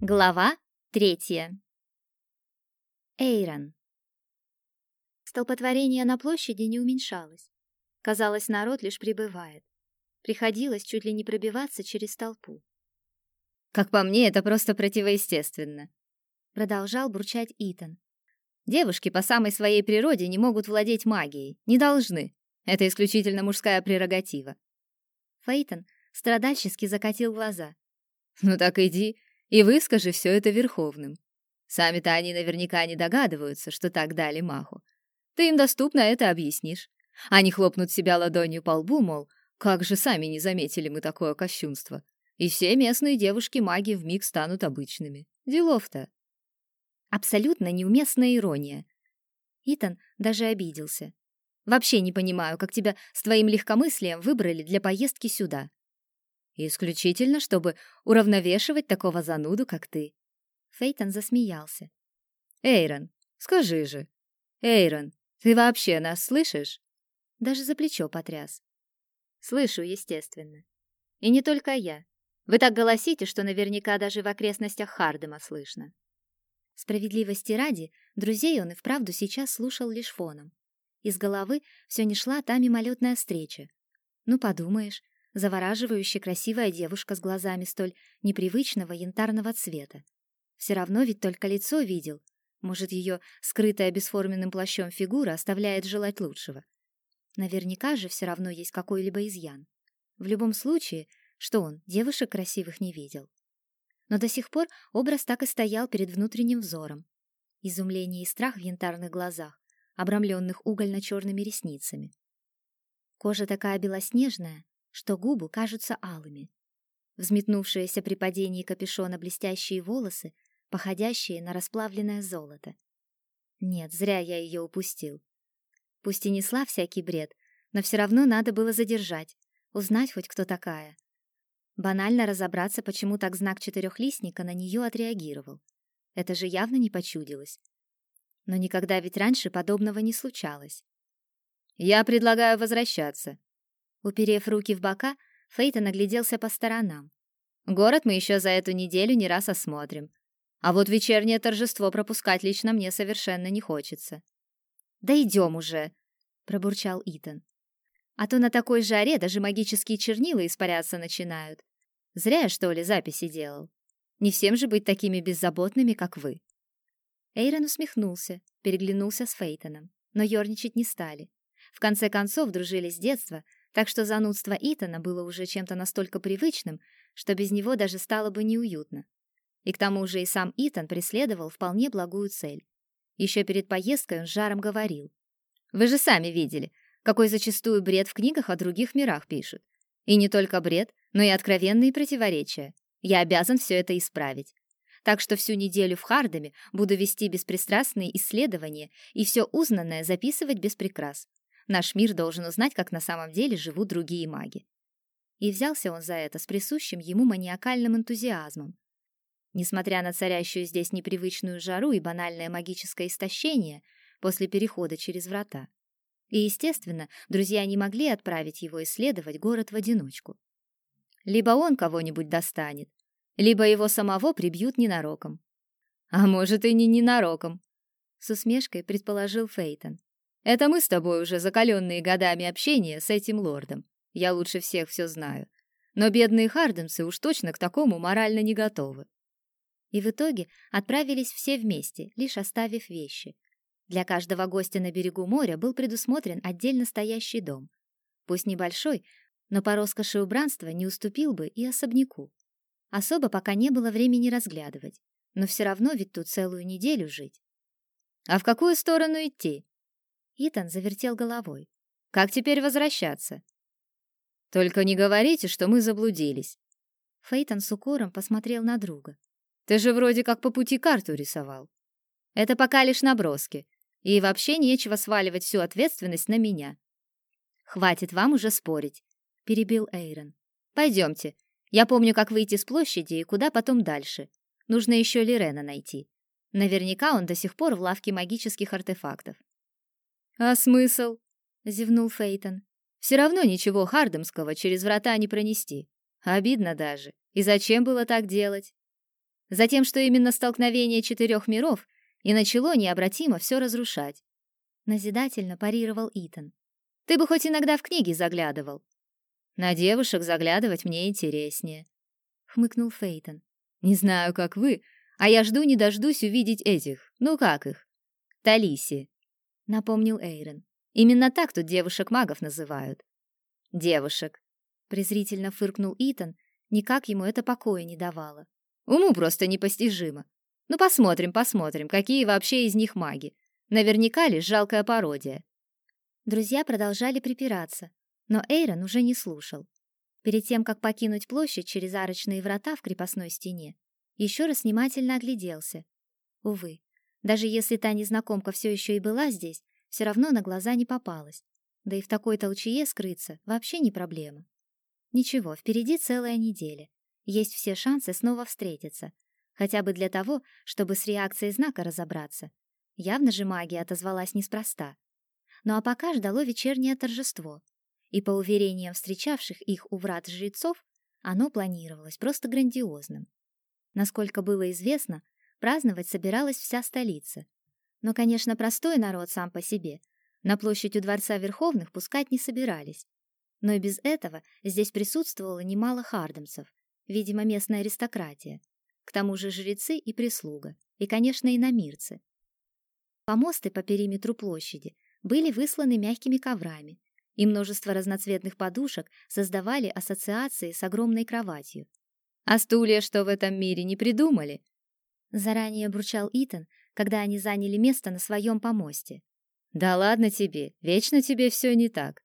Глава третья. Эйрон. Столпотворение на площади не уменьшалось. Казалось, народ лишь прибывает. Приходилось чуть ли не пробиваться через толпу. «Как по мне, это просто противоестественно», — продолжал бурчать Итан. «Девушки по самой своей природе не могут владеть магией, не должны. Это исключительно мужская прерогатива». Фейтон страдальчески закатил глаза. «Ну так иди, и выскажи все это верховным. Сами-то они наверняка не догадываются, что так дали маху. Ты им доступно это объяснишь. Они хлопнут себя ладонью по лбу, мол, как же сами не заметили мы такое кощунство. И все местные девушки-маги вмиг станут обычными. Делов-то. Абсолютно неуместная ирония. Итан даже обиделся. Вообще не понимаю, как тебя с твоим легкомыслием выбрали для поездки сюда. Исключительно, чтобы уравновешивать такого зануду, как ты. Фейтон засмеялся. Эйрон, скажи же. Эйрон, ты вообще нас слышишь? Даже за плечо потряс. Слышу, естественно. И не только я. Вы так голосите, что наверняка даже в окрестностях Хардема слышно. Справедливости ради, друзей он и вправду сейчас слушал лишь фоном. Из головы все не шла та мимолетная встреча. Ну, подумаешь, завораживающе красивая девушка с глазами столь непривычного янтарного цвета. Все равно ведь только лицо видел. Может, ее скрытая бесформенным плащом фигура оставляет желать лучшего. Наверняка же все равно есть какой-либо изъян. В любом случае, что он, девушек красивых не видел. Но до сих пор образ так и стоял перед внутренним взором. Изумление и страх в янтарных глазах, обрамленных угольно-черными ресницами. Кожа такая белоснежная, что губы кажутся алыми. Взметнувшиеся при падении капюшона блестящие волосы, походящие на расплавленное золото. Нет, зря я ее упустил. Пусть и несла всякий бред, но все равно надо было задержать, узнать хоть кто такая. Банально разобраться, почему так знак четырехлистника на нее отреагировал. Это же явно не почудилось. Но никогда ведь раньше подобного не случалось. «Я предлагаю возвращаться», Уперев руки в бока, Фейтон огляделся по сторонам. Город мы еще за эту неделю не раз осмотрим. А вот вечернее торжество пропускать лично мне совершенно не хочется. «Да идем уже!» — пробурчал Итан. «А то на такой жаре даже магические чернила испаряться начинают. Зря я, что ли, записи делал. Не всем же быть такими беззаботными, как вы». Эйрон усмехнулся, переглянулся с Фейтоном, но ерничать не стали. В конце концов, дружили с детства — так что занудство Итана было уже чем-то настолько привычным, что без него даже стало бы неуютно. И к тому же и сам Итан преследовал вполне благую цель. Еще перед поездкой он жаром говорил. «Вы же сами видели, какой зачастую бред в книгах о других мирах пишут. И не только бред, но и откровенные противоречия. Я обязан все это исправить. Так что всю неделю в Хардаме буду вести беспристрастные исследования и все узнанное записывать без прикрас. Наш мир должен узнать, как на самом деле живут другие маги. И взялся он за это с присущим ему маниакальным энтузиазмом. Несмотря на царящую здесь непривычную жару и банальное магическое истощение после перехода через врата. И, естественно, друзья не могли отправить его исследовать город в одиночку. Либо он кого-нибудь достанет, либо его самого прибьют ненароком. А может и не ненароком, с усмешкой предположил Фейтон. Это мы с тобой уже закаленные годами общения с этим лордом. Я лучше всех все знаю. Но бедные харденцы уж точно к такому морально не готовы. И в итоге отправились все вместе, лишь оставив вещи. Для каждого гостя на берегу моря был предусмотрен отдельно стоящий дом. Пусть небольшой, но по роскоши убранства не уступил бы и особняку. Особо пока не было времени разглядывать, но все равно ведь тут целую неделю жить. А в какую сторону идти? Итан завертел головой. Как теперь возвращаться? Только не говорите, что мы заблудились. Фейтон с укором посмотрел на друга. Ты же вроде как по пути карту рисовал. Это пока лишь наброски. И вообще нечего сваливать всю ответственность на меня. Хватит вам уже спорить, перебил Эйрон. Пойдемте. Я помню, как выйти с площади и куда потом дальше. Нужно еще Лирена найти. Наверняка он до сих пор в лавке магических артефактов. «А смысл?» — зевнул Фейтон. «Все равно ничего хардемского через врата не пронести. Обидно даже. И зачем было так делать?» Затем, что именно столкновение четырех миров и начало необратимо все разрушать. Назидательно парировал Итан. Ты бы хоть иногда в книги заглядывал. На девушек заглядывать мне интереснее, хмыкнул Фейтон. Не знаю, как вы, а я жду не дождусь увидеть этих. Ну как их? Талиси, напомнил Эйрон. Именно так тут девушек-магов называют. Девушек, презрительно фыркнул Итан, никак ему это покоя не давало. Уму просто непостижимо. Ну посмотрим, посмотрим, какие вообще из них маги. Наверняка лишь жалкая пародия. Друзья продолжали припираться, но Эйрон уже не слушал. Перед тем, как покинуть площадь через арочные врата в крепостной стене, еще раз внимательно огляделся. Увы, даже если та незнакомка все еще и была здесь, все равно на глаза не попалась. Да и в такой толчее скрыться вообще не проблема. Ничего, впереди целая неделя. Есть все шансы снова встретиться. Хотя бы для того, чтобы с реакцией знака разобраться. Явно же магия отозвалась неспроста. Ну а пока ждало вечернее торжество. И по уверениям встречавших их у врат жрецов, оно планировалось просто грандиозным. Насколько было известно, праздновать собиралась вся столица. Но, конечно, простой народ сам по себе. На площадь у Дворца Верховных пускать не собирались. Но и без этого здесь присутствовало немало хардемцев, видимо, местная аристократия. К тому же жрецы и прислуга, и, конечно, иномирцы. Помосты по периметру площади были высланы мягкими коврами, и множество разноцветных подушек создавали ассоциации с огромной кроватью. «А стулья что в этом мире не придумали?» Заранее бурчал Итан, когда они заняли место на своем помосте. «Да ладно тебе, вечно тебе все не так».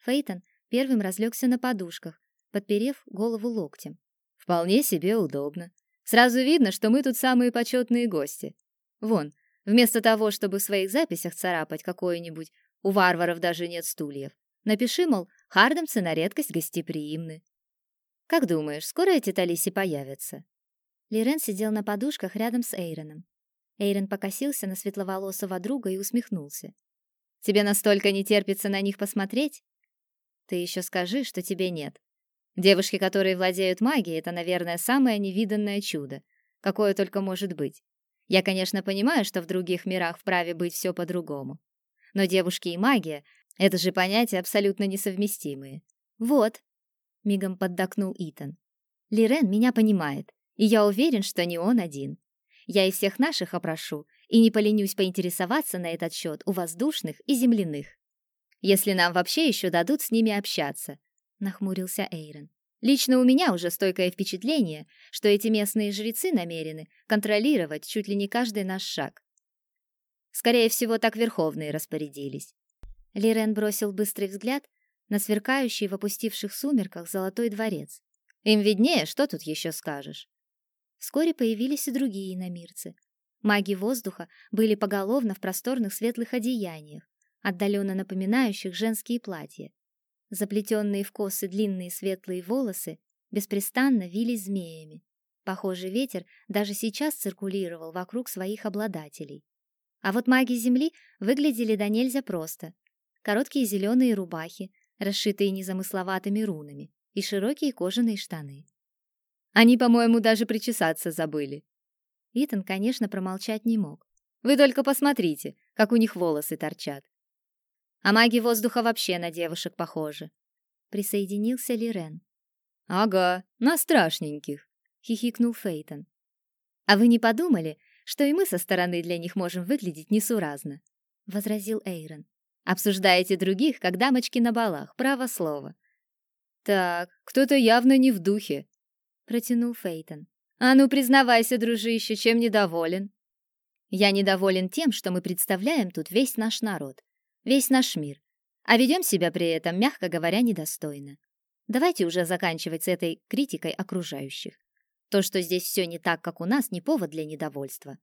Фейтон первым разлегся на подушках, подперев голову локтем. Вполне себе удобно. Сразу видно, что мы тут самые почетные гости. Вон, вместо того, чтобы в своих записях царапать какое-нибудь «у варваров даже нет стульев», напиши, мол, хардамцы на редкость гостеприимны. Как думаешь, скоро эти талиси появятся? Лирен сидел на подушках рядом с Эйроном. Эйрон покосился на светловолосого друга и усмехнулся. Тебе настолько не терпится на них посмотреть? Ты еще скажи, что тебе нет. Девушки, которые владеют магией, это, наверное, самое невиданное чудо, какое только может быть. Я, конечно, понимаю, что в других мирах вправе быть все по-другому. Но девушки и магия — это же понятия абсолютно несовместимые. Вот, — мигом поддакнул Итан. Лирен меня понимает, и я уверен, что не он один. Я и всех наших опрошу, и не поленюсь поинтересоваться на этот счет у воздушных и земляных. Если нам вообще еще дадут с ними общаться, нахмурился Эйрон. Лично у меня уже стойкое впечатление, что эти местные жрецы намерены контролировать чуть ли не каждый наш шаг. Скорее всего, так верховные распорядились. Лирен бросил быстрый взгляд на сверкающий в опустивших сумерках золотой дворец. Им виднее, что тут еще скажешь. Вскоре появились и другие иномирцы. Маги воздуха были поголовно в просторных светлых одеяниях, отдаленно напоминающих женские платья. Заплетенные в косы длинные светлые волосы беспрестанно вились змеями. Похоже, ветер даже сейчас циркулировал вокруг своих обладателей. А вот маги Земли выглядели до нельзя просто. Короткие зеленые рубахи, расшитые незамысловатыми рунами, и широкие кожаные штаны. Они, по-моему, даже причесаться забыли. Итан, конечно, промолчать не мог. Вы только посмотрите, как у них волосы торчат. А маги воздуха вообще на девушек похожи. Присоединился Лирен. Ага, на страшненьких, хихикнул Фейтон. А вы не подумали, что и мы со стороны для них можем выглядеть несуразно? возразил Эйрон. Обсуждаете других, как дамочки на балах, право слово. Так, кто-то явно не в духе, протянул Фейтон. А ну признавайся, дружище, чем недоволен? Я недоволен тем, что мы представляем тут весь наш народ весь наш мир, а ведем себя при этом, мягко говоря, недостойно. Давайте уже заканчивать с этой критикой окружающих. То, что здесь все не так, как у нас, не повод для недовольства.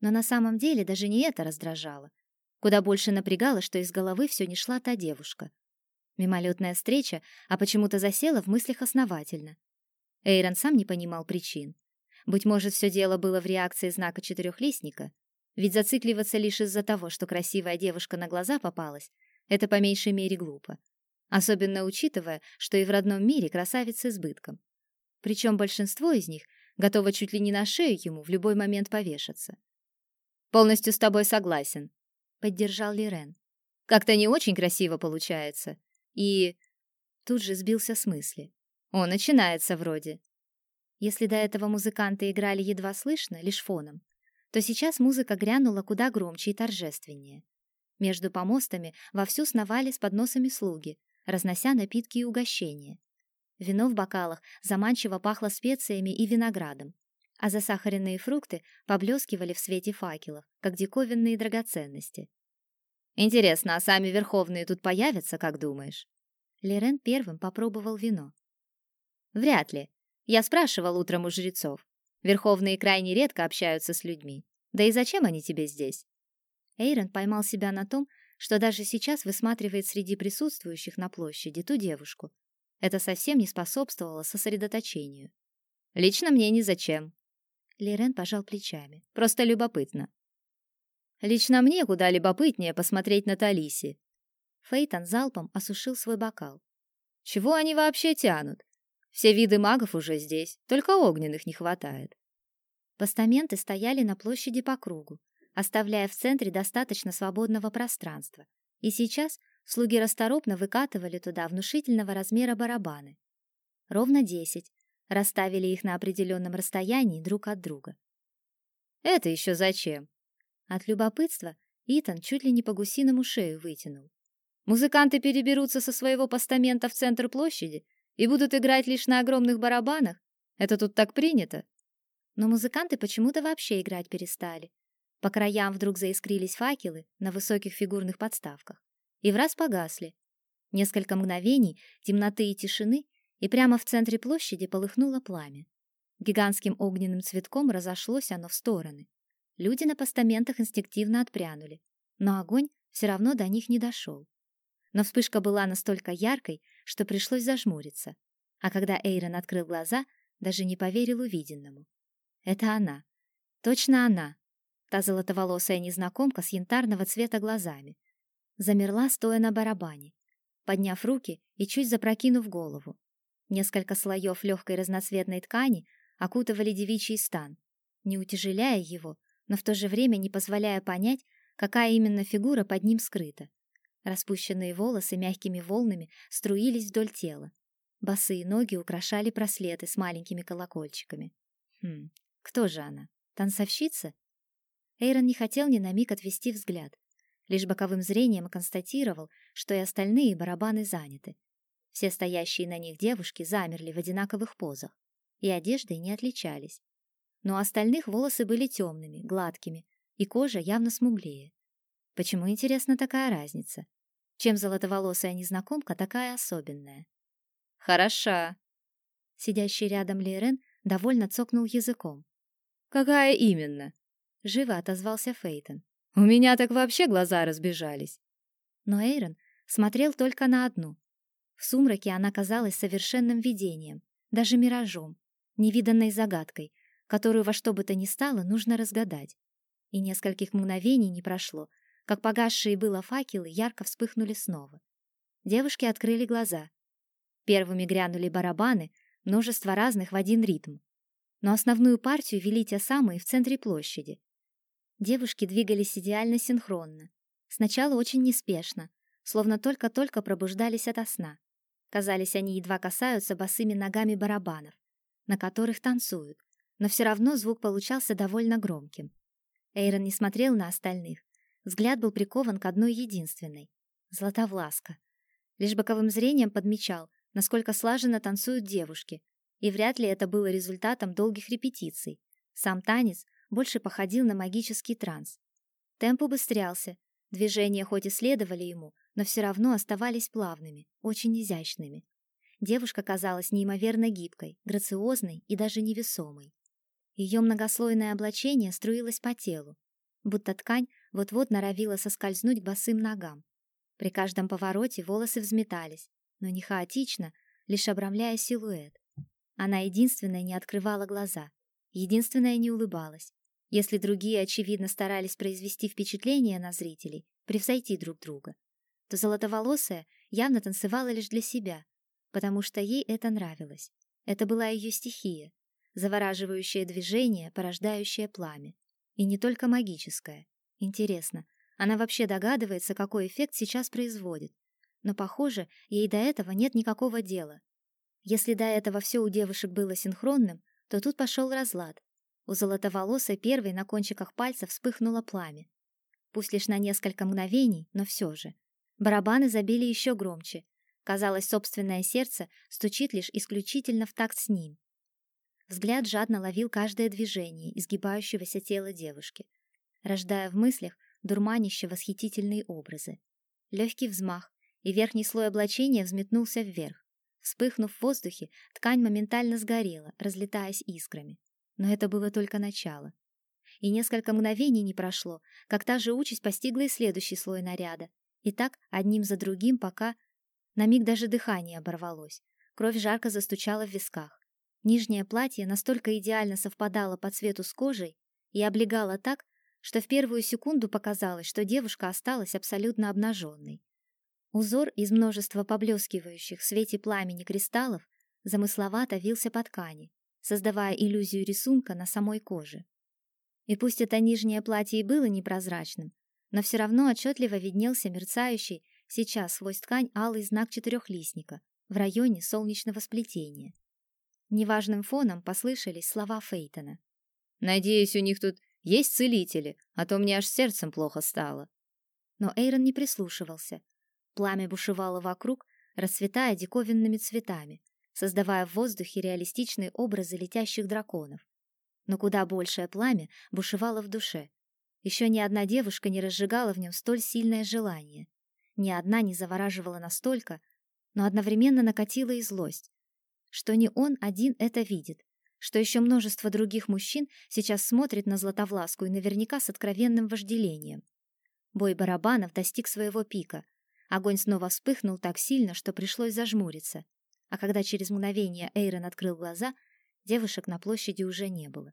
Но на самом деле даже не это раздражало. Куда больше напрягало, что из головы все не шла та девушка. Мимолетная встреча, а почему-то засела в мыслях основательно. Эйрон сам не понимал причин. Быть может, все дело было в реакции знака четырехлистника, ведь зацикливаться лишь из-за того, что красивая девушка на глаза попалась, это по меньшей мере глупо. Особенно учитывая, что и в родном мире красавицы избытком. Причем большинство из них готова чуть ли не на шею ему в любой момент повешаться. «Полностью с тобой согласен», — поддержал Лирен. «Как-то не очень красиво получается. И...» Тут же сбился с мысли. «Он начинается вроде». Если до этого музыканты играли едва слышно, лишь фоном, то сейчас музыка грянула куда громче и торжественнее. Между помостами вовсю сновали с подносами слуги, разнося напитки и угощения. Вино в бокалах заманчиво пахло специями и виноградом, а засахаренные фрукты поблескивали в свете факелов, как диковинные драгоценности. «Интересно, а сами верховные тут появятся, как думаешь?» Лерен первым попробовал вино. «Вряд ли. Я спрашивал утром у жрецов. Верховные крайне редко общаются с людьми. Да и зачем они тебе здесь?» Эйрон поймал себя на том, что даже сейчас высматривает среди присутствующих на площади ту девушку, это совсем не способствовало сосредоточению. Лично мне ни зачем. Лирен пожал плечами. Просто любопытно. Лично мне куда любопытнее посмотреть на Талиси. Фейтон залпом осушил свой бокал. Чего они вообще тянут? Все виды магов уже здесь, только огненных не хватает. Постаменты стояли на площади по кругу, оставляя в центре достаточно свободного пространства. И сейчас Слуги расторопно выкатывали туда внушительного размера барабаны. Ровно десять. Расставили их на определенном расстоянии друг от друга. «Это еще зачем?» От любопытства Итан чуть ли не по гусиному шею вытянул. «Музыканты переберутся со своего постамента в центр площади и будут играть лишь на огромных барабанах? Это тут так принято?» Но музыканты почему-то вообще играть перестали. По краям вдруг заискрились факелы на высоких фигурных подставках и враз погасли. Несколько мгновений темноты и тишины, и прямо в центре площади полыхнуло пламя. Гигантским огненным цветком разошлось оно в стороны. Люди на постаментах инстинктивно отпрянули, но огонь все равно до них не дошел. Но вспышка была настолько яркой, что пришлось зажмуриться. А когда Эйрон открыл глаза, даже не поверил увиденному. Это она. Точно она. Та золотоволосая незнакомка с янтарного цвета глазами, замерла, стоя на барабане, подняв руки и чуть запрокинув голову. Несколько слоев легкой разноцветной ткани окутывали девичий стан, не утяжеляя его, но в то же время не позволяя понять, какая именно фигура под ним скрыта. Распущенные волосы мягкими волнами струились вдоль тела. Босые ноги украшали браслеты с маленькими колокольчиками. Хм, кто же она? Танцовщица? Эйрон не хотел ни на миг отвести взгляд лишь боковым зрением констатировал, что и остальные барабаны заняты. Все стоящие на них девушки замерли в одинаковых позах, и одеждой не отличались. Но у остальных волосы были темными, гладкими, и кожа явно смуглее. Почему, интересно, такая разница? Чем золотоволосая незнакомка такая особенная? Хороша. Сидящий рядом Лейрен довольно цокнул языком. Какая именно? Живо отозвался Фейтон. У меня так вообще глаза разбежались. Но Эйрон смотрел только на одну. В сумраке она казалась совершенным видением, даже миражом, невиданной загадкой, которую во что бы то ни стало нужно разгадать. И нескольких мгновений не прошло, как погасшие было факелы ярко вспыхнули снова. Девушки открыли глаза. Первыми грянули барабаны, множество разных в один ритм. Но основную партию вели те самые в центре площади. Девушки двигались идеально синхронно. Сначала очень неспешно, словно только-только пробуждались ото сна. Казались, они едва касаются босыми ногами барабанов, на которых танцуют, но все равно звук получался довольно громким. Эйрон не смотрел на остальных. Взгляд был прикован к одной единственной — Златовласка. Лишь боковым зрением подмечал, насколько слаженно танцуют девушки, и вряд ли это было результатом долгих репетиций. Сам танец больше походил на магический транс. Темп убыстрялся, движения хоть и следовали ему, но все равно оставались плавными, очень изящными. Девушка казалась неимоверно гибкой, грациозной и даже невесомой. Ее многослойное облачение струилось по телу, будто ткань вот-вот норовила соскользнуть к босым ногам. При каждом повороте волосы взметались, но не хаотично, лишь обрамляя силуэт. Она единственная не открывала глаза, единственная не улыбалась, если другие, очевидно, старались произвести впечатление на зрителей, превзойти друг друга, то золотоволосая явно танцевала лишь для себя, потому что ей это нравилось. Это была ее стихия. завораживающее движение, порождающее пламя. И не только магическое. Интересно, она вообще догадывается, какой эффект сейчас производит. Но, похоже, ей до этого нет никакого дела. Если до этого все у девушек было синхронным, то тут пошел разлад. У золотоволосой первой на кончиках пальцев вспыхнуло пламя. Пусть лишь на несколько мгновений, но все же. Барабаны забили еще громче. Казалось, собственное сердце стучит лишь исключительно в такт с ним. Взгляд жадно ловил каждое движение изгибающегося тела девушки, рождая в мыслях дурманище восхитительные образы. Легкий взмах, и верхний слой облачения взметнулся вверх. Вспыхнув в воздухе, ткань моментально сгорела, разлетаясь искрами. Но это было только начало. И несколько мгновений не прошло, как та же участь постигла и следующий слой наряда. И так, одним за другим, пока... На миг даже дыхание оборвалось. Кровь жарко застучала в висках. Нижнее платье настолько идеально совпадало по цвету с кожей и облегало так, что в первую секунду показалось, что девушка осталась абсолютно обнаженной. Узор из множества поблескивающих в свете пламени кристаллов замысловато вился по ткани, создавая иллюзию рисунка на самой коже. И пусть это нижнее платье и было непрозрачным, но все равно отчетливо виднелся мерцающий сейчас сквозь ткань алый знак четырехлистника в районе солнечного сплетения. Неважным фоном послышались слова Фейтона. «Надеюсь, у них тут есть целители, а то мне аж сердцем плохо стало». Но Эйрон не прислушивался. Пламя бушевало вокруг, расцветая диковинными цветами, создавая в воздухе реалистичные образы летящих драконов. Но куда большее пламя бушевало в душе. Еще ни одна девушка не разжигала в нем столь сильное желание. Ни одна не завораживала настолько, но одновременно накатила и злость, что не он один это видит, что еще множество других мужчин сейчас смотрит на Златовласку и наверняка с откровенным вожделением. Бой барабанов достиг своего пика. Огонь снова вспыхнул так сильно, что пришлось зажмуриться. А когда через мгновение Эйрон открыл глаза, девушек на площади уже не было.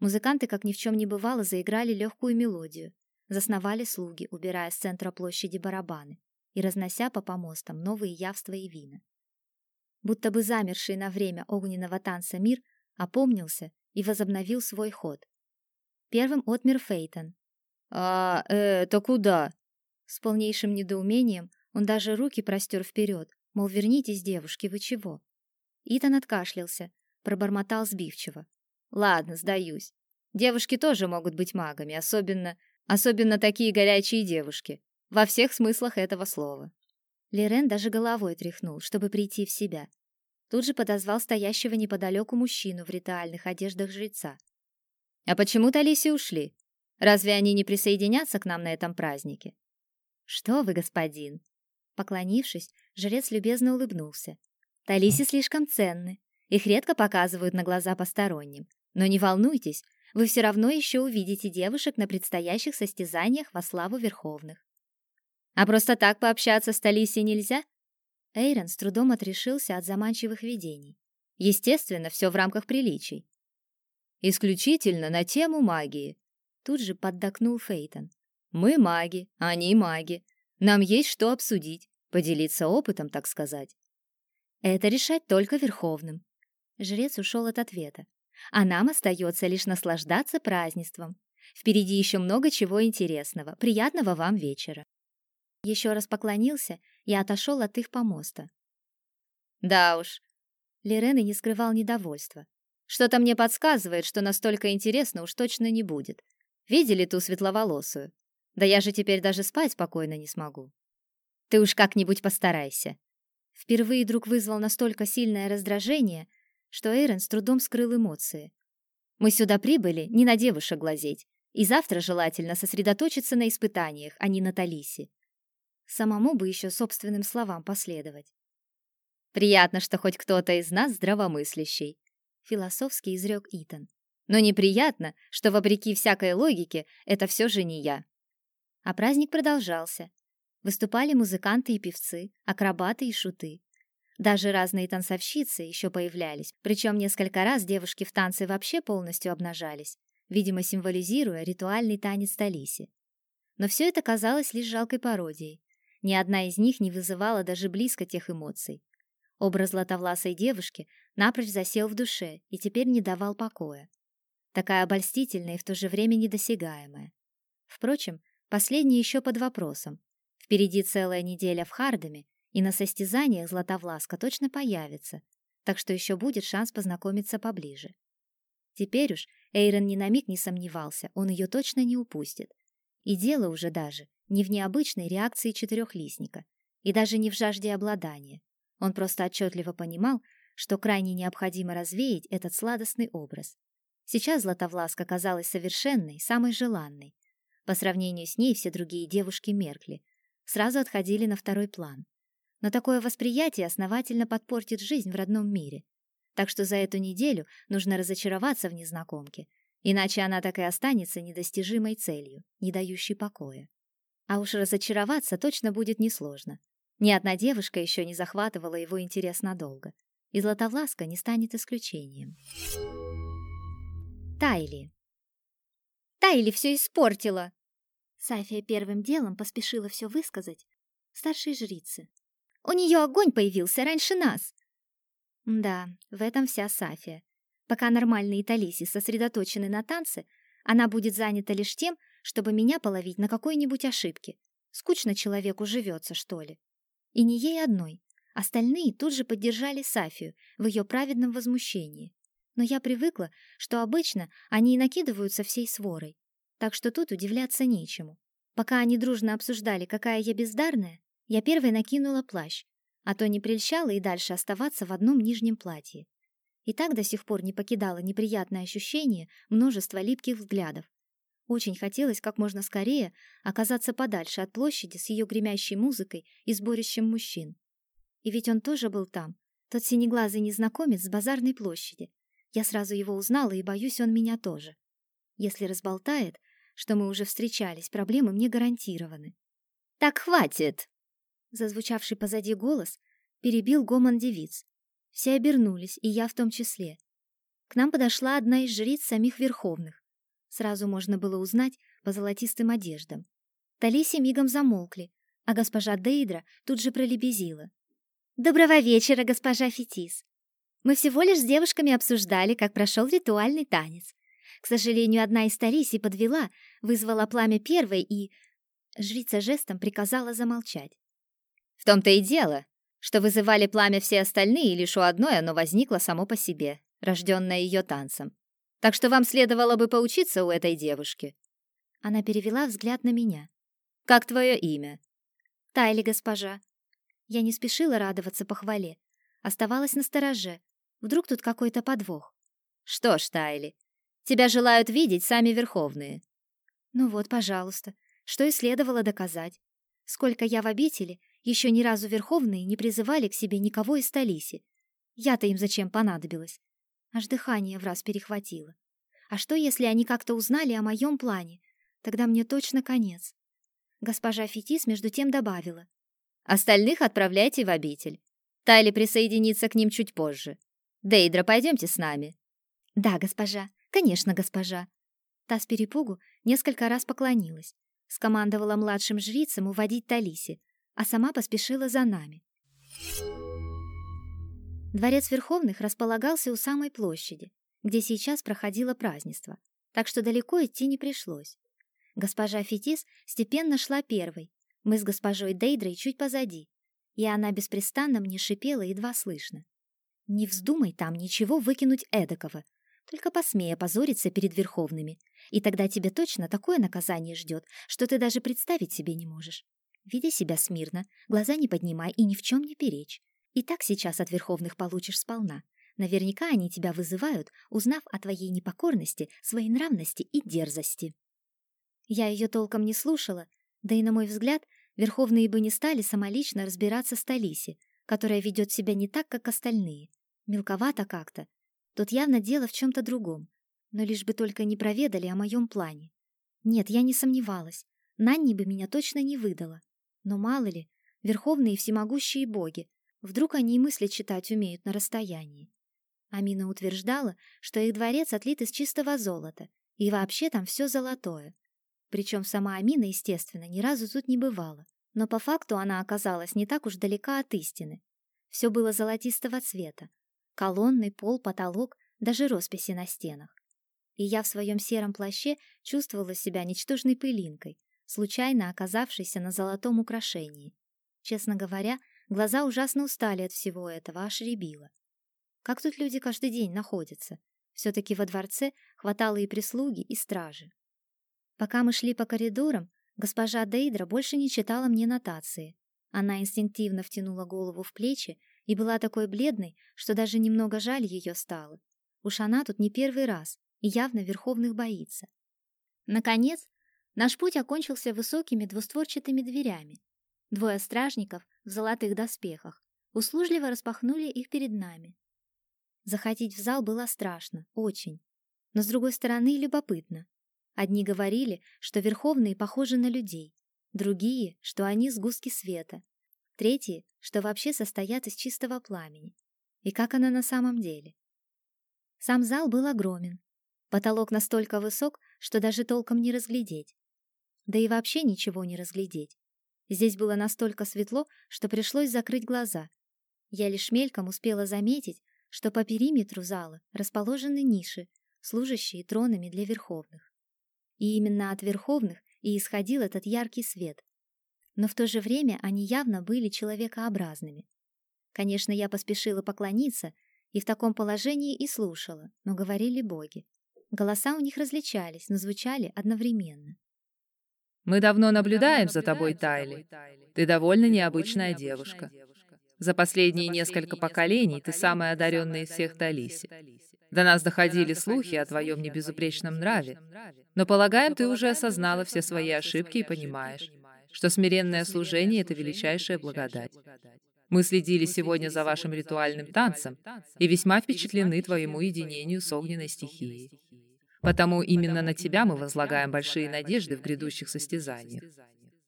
Музыканты, как ни в чем не бывало, заиграли легкую мелодию. Засновали слуги, убирая с центра площади барабаны и разнося по помостам новые явства и вина будто бы замерший на время огненного танца мир опомнился и возобновил свой ход. Первым отмер Фейтон. «А это куда?» С полнейшим недоумением он даже руки простер вперед, мол, вернитесь, девушки, вы чего? Итан откашлялся, пробормотал сбивчиво. «Ладно, сдаюсь. Девушки тоже могут быть магами, особенно, особенно такие горячие девушки, во всех смыслах этого слова». Лерен даже головой тряхнул, чтобы прийти в себя. Тут же подозвал стоящего неподалеку мужчину в ритуальных одеждах жреца. «А почему Талиси ушли? Разве они не присоединятся к нам на этом празднике?» «Что вы, господин?» Поклонившись, жрец любезно улыбнулся. «Талиси слишком ценны. Их редко показывают на глаза посторонним. Но не волнуйтесь, вы все равно еще увидите девушек на предстоящих состязаниях во славу Верховных. А просто так пообщаться с Талисией нельзя? Эйрон с трудом отрешился от заманчивых видений. Естественно, все в рамках приличий. Исключительно на тему магии. Тут же поддакнул Фейтон. Мы маги, они маги. Нам есть что обсудить, поделиться опытом, так сказать. Это решать только Верховным. Жрец ушел от ответа. А нам остается лишь наслаждаться празднеством. Впереди еще много чего интересного. Приятного вам вечера еще раз поклонился и отошел от их помоста. Да уж. Лерен и не скрывал недовольства. Что-то мне подсказывает, что настолько интересно уж точно не будет. Видели ту светловолосую? Да я же теперь даже спать спокойно не смогу. Ты уж как-нибудь постарайся. Впервые друг вызвал настолько сильное раздражение, что Эйрон с трудом скрыл эмоции. Мы сюда прибыли не на девушек глазеть, и завтра желательно сосредоточиться на испытаниях, а не на Талисе. Самому бы еще собственным словам последовать. Приятно, что хоть кто-то из нас здравомыслящий, философски изрек Итан. Но неприятно, что вопреки всякой логике это все же не я. А праздник продолжался. Выступали музыканты и певцы, акробаты и шуты. Даже разные танцовщицы еще появлялись, причем несколько раз девушки в танце вообще полностью обнажались, видимо, символизируя ритуальный танец Талиси. Но все это казалось лишь жалкой пародией. Ни одна из них не вызывала даже близко тех эмоций. Образ златовласой девушки напрочь засел в душе и теперь не давал покоя. Такая обольстительная и в то же время недосягаемая. Впрочем, последнее еще под вопросом. Впереди целая неделя в Хардаме, и на состязаниях Златовласка точно появится, так что еще будет шанс познакомиться поближе. Теперь уж Эйрон ни на миг не сомневался, он ее точно не упустит. И дело уже даже не в необычной реакции четырехлистника, и даже не в жажде обладания. Он просто отчетливо понимал, что крайне необходимо развеять этот сладостный образ. Сейчас Златовласка казалась совершенной, самой желанной. По сравнению с ней все другие девушки меркли, сразу отходили на второй план. Но такое восприятие основательно подпортит жизнь в родном мире. Так что за эту неделю нужно разочароваться в незнакомке, иначе она так и останется недостижимой целью, не дающей покоя. А уж разочароваться точно будет несложно. Ни одна девушка еще не захватывала его интерес надолго, и Златовласка не станет исключением. Тайли. Тайли все испортила. Сафия первым делом поспешила все высказать старшей жрице. У нее огонь появился раньше нас. Да, в этом вся Сафия. Пока нормальные Талиси сосредоточены на танце, она будет занята лишь тем, чтобы меня половить на какой-нибудь ошибке. Скучно человеку живется, что ли. И не ей одной. Остальные тут же поддержали Сафию в ее праведном возмущении. Но я привыкла, что обычно они и накидываются всей сворой. Так что тут удивляться нечему. Пока они дружно обсуждали, какая я бездарная, я первой накинула плащ, а то не прельщала и дальше оставаться в одном нижнем платье. И так до сих пор не покидало неприятное ощущение множества липких взглядов, очень хотелось как можно скорее оказаться подальше от площади с ее гремящей музыкой и сборищем мужчин. И ведь он тоже был там, тот синеглазый незнакомец с базарной площади. Я сразу его узнала, и боюсь, он меня тоже. Если разболтает, что мы уже встречались, проблемы мне гарантированы. «Так хватит!» Зазвучавший позади голос перебил гомон девиц. Все обернулись, и я в том числе. К нам подошла одна из жриц самих Верховных. Сразу можно было узнать по золотистым одеждам. Талиси мигом замолкли, а госпожа Дейдра тут же пролебезила. «Доброго вечера, госпожа Фетис. Мы всего лишь с девушками обсуждали, как прошел ритуальный танец. К сожалению, одна из Талиси подвела, вызвала пламя первой и...» Жрица жестом приказала замолчать. «В том-то и дело, что вызывали пламя все остальные, и лишь у одной оно возникло само по себе, рожденное ее танцем. Так что вам следовало бы поучиться у этой девушки. Она перевела взгляд на меня. Как твое имя? Тайли, госпожа. Я не спешила радоваться похвале, оставалась на стороже. Вдруг тут какой-то подвох. Что ж, Тайли, тебя желают видеть сами верховные. Ну вот, пожалуйста, что и следовало доказать. Сколько я в обители, еще ни разу верховные не призывали к себе никого из столицы. Я-то им зачем понадобилась? Аж дыхание в раз перехватило. А что, если они как-то узнали о моем плане? Тогда мне точно конец. Госпожа Фетис между тем добавила. «Остальных отправляйте в обитель. Тайли присоединится к ним чуть позже. Дейдра, пойдемте с нами». «Да, госпожа. Конечно, госпожа». Та с перепугу несколько раз поклонилась, скомандовала младшим жрицам уводить Талиси, а сама поспешила за нами. Дворец Верховных располагался у самой площади, где сейчас проходило празднество, так что далеко идти не пришлось. Госпожа Фетис степенно шла первой, мы с госпожой Дейдрой чуть позади, и она беспрестанно мне шипела едва слышно. «Не вздумай там ничего выкинуть эдакого, только посмей опозориться перед Верховными, и тогда тебе точно такое наказание ждет, что ты даже представить себе не можешь. Веди себя смирно, глаза не поднимай и ни в чем не перечь. И так сейчас от верховных получишь сполна. Наверняка они тебя вызывают, узнав о твоей непокорности, своей нравности и дерзости. Я ее толком не слушала, да и, на мой взгляд, верховные бы не стали самолично разбираться с Талиси, которая ведет себя не так, как остальные. Мелковато как-то. Тут явно дело в чем-то другом. Но лишь бы только не проведали о моем плане. Нет, я не сомневалась. Нанни бы меня точно не выдала. Но мало ли, верховные всемогущие боги, Вдруг они и мысли читать умеют на расстоянии. Амина утверждала, что их дворец отлит из чистого золота, и вообще там все золотое. Причем сама Амина, естественно, ни разу тут не бывала. Но по факту она оказалась не так уж далека от истины. Все было золотистого цвета. Колонны, пол, потолок, даже росписи на стенах. И я в своем сером плаще чувствовала себя ничтожной пылинкой, случайно оказавшейся на золотом украшении. Честно говоря, глаза ужасно устали от всего этого, аж рябило. Как тут люди каждый день находятся? Все-таки во дворце хватало и прислуги, и стражи. Пока мы шли по коридорам, госпожа Дейдра больше не читала мне нотации. Она инстинктивно втянула голову в плечи и была такой бледной, что даже немного жаль ее стало. Уж она тут не первый раз и явно верховных боится. Наконец, наш путь окончился высокими двустворчатыми дверями. Двое стражников в золотых доспехах услужливо распахнули их перед нами. Заходить в зал было страшно, очень, но с другой стороны любопытно. Одни говорили, что верховные похожи на людей, другие, что они сгустки света, третьи, что вообще состоят из чистого пламени. И как она на самом деле? Сам зал был огромен. Потолок настолько высок, что даже толком не разглядеть. Да и вообще ничего не разглядеть. Здесь было настолько светло, что пришлось закрыть глаза. Я лишь мельком успела заметить, что по периметру зала расположены ниши, служащие тронами для верховных. И именно от верховных и исходил этот яркий свет. Но в то же время они явно были человекообразными. Конечно, я поспешила поклониться и в таком положении и слушала, но говорили боги. Голоса у них различались, но звучали одновременно. Мы давно наблюдаем за тобой, Тайли. Ты довольно необычная девушка. За последние несколько поколений ты самая одаренная из всех Талиси. До нас доходили слухи о твоем небезупречном нраве, но, полагаем, ты уже осознала все свои ошибки и понимаешь, что смиренное служение — это величайшая благодать. Мы следили сегодня за вашим ритуальным танцем и весьма впечатлены твоему единению с огненной стихией. Потому именно на тебя мы возлагаем большие надежды в грядущих состязаниях.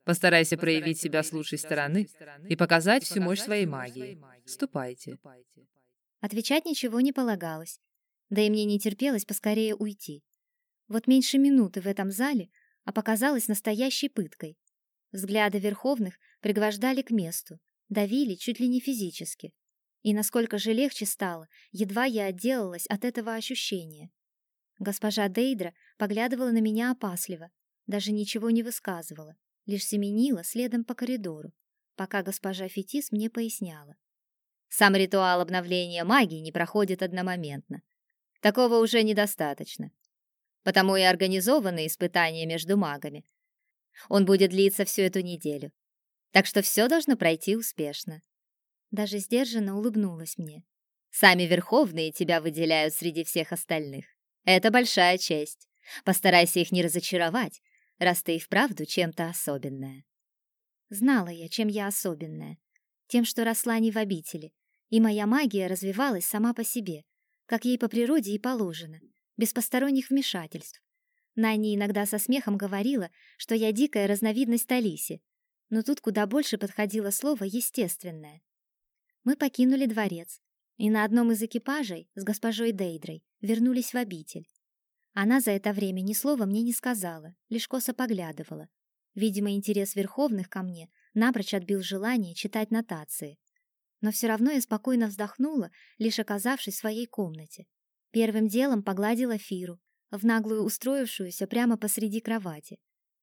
Постарайся проявить себя с лучшей стороны и показать всю мощь своей магии. Ступайте. Отвечать ничего не полагалось. Да и мне не терпелось поскорее уйти. Вот меньше минуты в этом зале, а показалось настоящей пыткой. Взгляды верховных пригвождали к месту, давили чуть ли не физически. И насколько же легче стало, едва я отделалась от этого ощущения. Госпожа Дейдра поглядывала на меня опасливо, даже ничего не высказывала, лишь семенила следом по коридору, пока госпожа Фетис мне поясняла. Сам ритуал обновления магии не проходит одномоментно. Такого уже недостаточно. Потому и организованы испытания между магами. Он будет длиться всю эту неделю. Так что все должно пройти успешно. Даже сдержанно улыбнулась мне. Сами верховные тебя выделяют среди всех остальных. Это большая честь. Постарайся их не разочаровать, раз ты и вправду чем-то особенная. Знала я, чем я особенная. Тем, что росла не в обители, и моя магия развивалась сама по себе, как ей по природе и положено, без посторонних вмешательств. Нани иногда со смехом говорила, что я дикая разновидность Талиси, но тут куда больше подходило слово «естественное». Мы покинули дворец, и на одном из экипажей с госпожой Дейдрой вернулись в обитель. Она за это время ни слова мне не сказала, лишь косо поглядывала. Видимо, интерес верховных ко мне напрочь отбил желание читать нотации. Но все равно я спокойно вздохнула, лишь оказавшись в своей комнате. Первым делом погладила Фиру, в наглую устроившуюся прямо посреди кровати.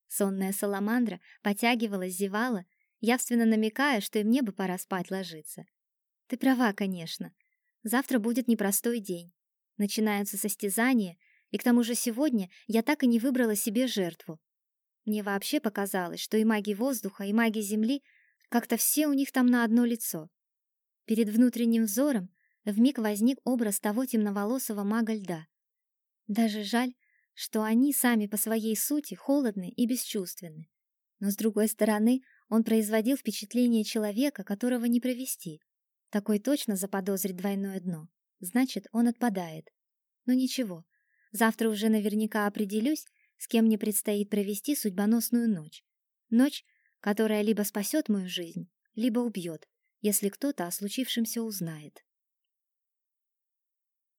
Сонная саламандра потягивалась, зевала, явственно намекая, что и мне бы пора спать ложиться. Ты права, конечно. Завтра будет непростой день. Начинаются состязания, и к тому же сегодня я так и не выбрала себе жертву. Мне вообще показалось, что и маги воздуха, и маги земли как-то все у них там на одно лицо. Перед внутренним взором вмиг возник образ того темноволосого мага льда. Даже жаль, что они сами по своей сути холодны и бесчувственны. Но с другой стороны, он производил впечатление человека, которого не провести. Такой точно заподозрит двойное дно. Значит, он отпадает. Но ничего. Завтра уже наверняка определюсь, с кем мне предстоит провести судьбоносную ночь. Ночь, которая либо спасет мою жизнь, либо убьет, если кто-то о случившемся узнает.